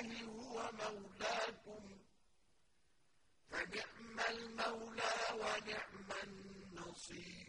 الله هو مولاكم فنعم المولى ونعم النصير.